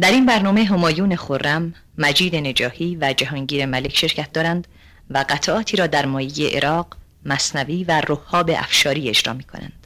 در این برنامه همایون خرم، مجید نجاهی و جهانگیر ملک شرکت دارند و قطعاتی را در مایه عراق، مصنوی و رهاب افشاری اجرا می کنند.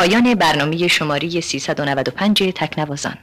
پایان برنامه شماری 395 تکنوازان.